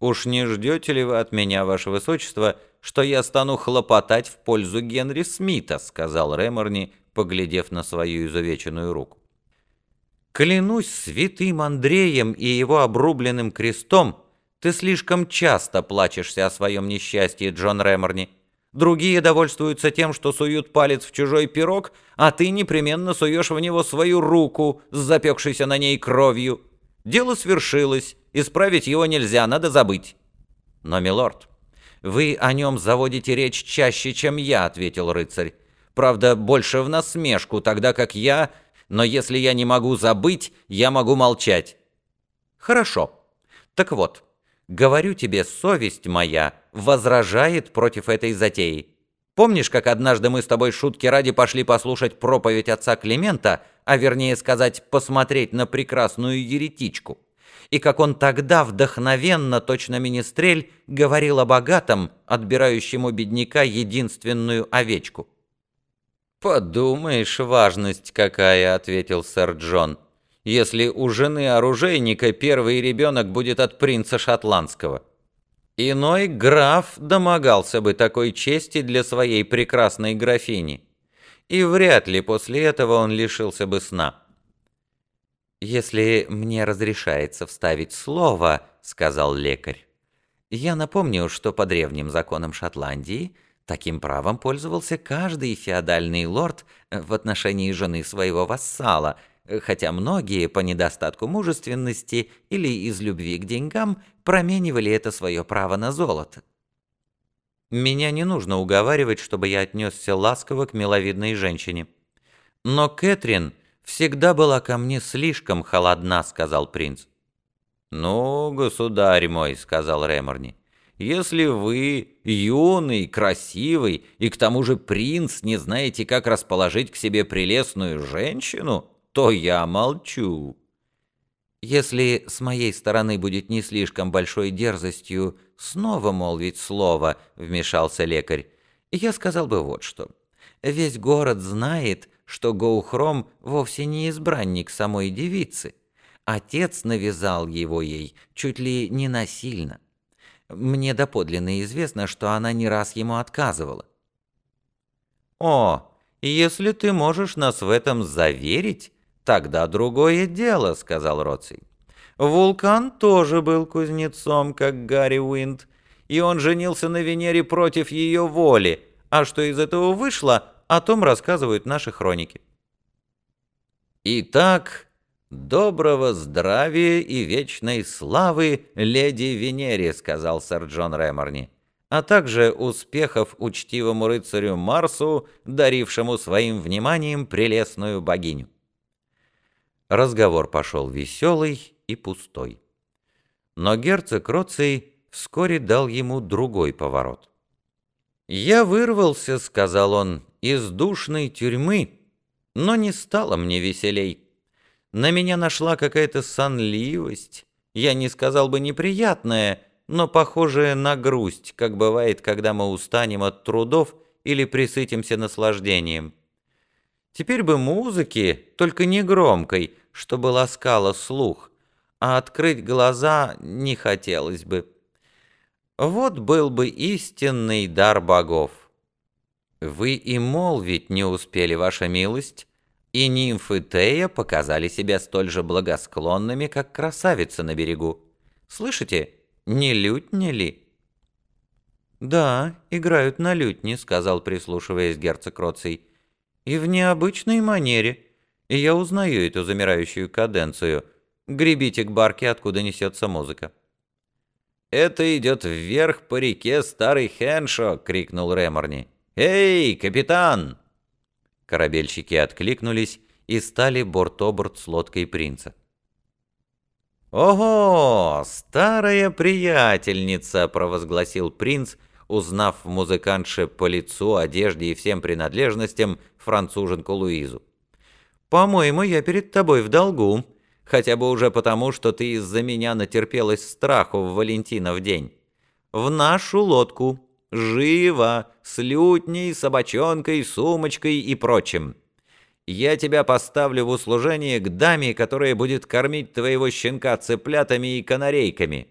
«Уж не ждете ли вы от меня, ваше высочество, что я стану хлопотать в пользу Генри Смита?» — сказал Реморни, поглядев на свою изувеченную руку. «Клянусь святым Андреем и его обрубленным крестом, ты слишком часто плачешься о своем несчастье, Джон Реморни. Другие довольствуются тем, что суют палец в чужой пирог, а ты непременно суешь в него свою руку с запекшейся на ней кровью. Дело свершилось, исправить его нельзя, надо забыть». «Но, милорд, вы о нем заводите речь чаще, чем я», — ответил рыцарь. «Правда, больше в насмешку, тогда как я... Но если я не могу забыть, я могу молчать». «Хорошо. Так вот, говорю тебе, совесть моя возражает против этой затеи. Помнишь, как однажды мы с тобой шутки ради пошли послушать проповедь отца Климента, а вернее сказать, посмотреть на прекрасную еретичку?» И как он тогда вдохновенно, точно министрель, говорил о богатом, отбирающем у бедняка единственную овечку. «Подумаешь, важность какая», — ответил сэр Джон, «если у жены оружейника первый ребенок будет от принца шотландского». Иной граф домогался бы такой чести для своей прекрасной графини, и вряд ли после этого он лишился бы сна. «Если мне разрешается вставить слово», — сказал лекарь, «я напомню, что по древним законам Шотландии таким правом пользовался каждый феодальный лорд в отношении жены своего вассала, хотя многие по недостатку мужественности или из любви к деньгам променивали это свое право на золото. Меня не нужно уговаривать, чтобы я отнесся ласково к миловидной женщине. Но Кэтрин всегда была ко мне слишком холодна», — сказал принц. «Ну, государь мой», — сказал Реморни, — «если вы юный, красивый и к тому же принц не знаете, как расположить к себе прелестную женщину, то я молчу». «Если с моей стороны будет не слишком большой дерзостью снова молвить слово», — вмешался лекарь, — «я сказал бы вот что. Весь город знает, что Гоухром вовсе не избранник самой девицы. Отец навязал его ей чуть ли не насильно. Мне доподлинно известно, что она не раз ему отказывала. «О, если ты можешь нас в этом заверить, тогда другое дело», — сказал Роций. «Вулкан тоже был кузнецом, как Гарри Уинд, и он женился на Венере против ее воли, а что из этого вышло, о том рассказывают наши хроники. Итак, доброго здравия и вечной славы леди Венере, сказал сэр Джон Реморни, а также успехов учтивому рыцарю Марсу, дарившему своим вниманием прелестную богиню. Разговор пошел веселый и пустой. Но герцог Роций вскоре дал ему другой поворот. «Я вырвался», — сказал он, из душной тюрьмы, но не стало мне веселей. На меня нашла какая-то сонливость, я не сказал бы неприятная, но похожая на грусть, как бывает, когда мы устанем от трудов или присытимся наслаждением. Теперь бы музыки, только не громкой, чтобы ласкала слух, а открыть глаза не хотелось бы. Вот был бы истинный дар богов. Вы и молвить не успели, ваша милость, и нимфы Тея показали себя столь же благосклонными, как красавица на берегу. Слышите, не лютни ли?» «Да, играют на лютне», — сказал, прислушиваясь герцог Роций. «И в необычной манере. И я узнаю эту замирающую каденцию. Гребите к барке, откуда несется музыка». «Это идет вверх по реке Старый Хеншо!» — крикнул Реморни. «Эй, капитан!» Корабельщики откликнулись и стали борт-оборт с лодкой принца. «Ого, старая приятельница!» — провозгласил принц, узнав в музыкантше по лицу, одежде и всем принадлежностям француженку Луизу. «По-моему, я перед тобой в долгу, хотя бы уже потому, что ты из-за меня натерпелась страху в Валентинов день. В нашу лодку!» Живо, с лютней, собачонкой, сумочкой и прочим. Я тебя поставлю в услужение к даме, которая будет кормить твоего щенка цыплятами и канарейками.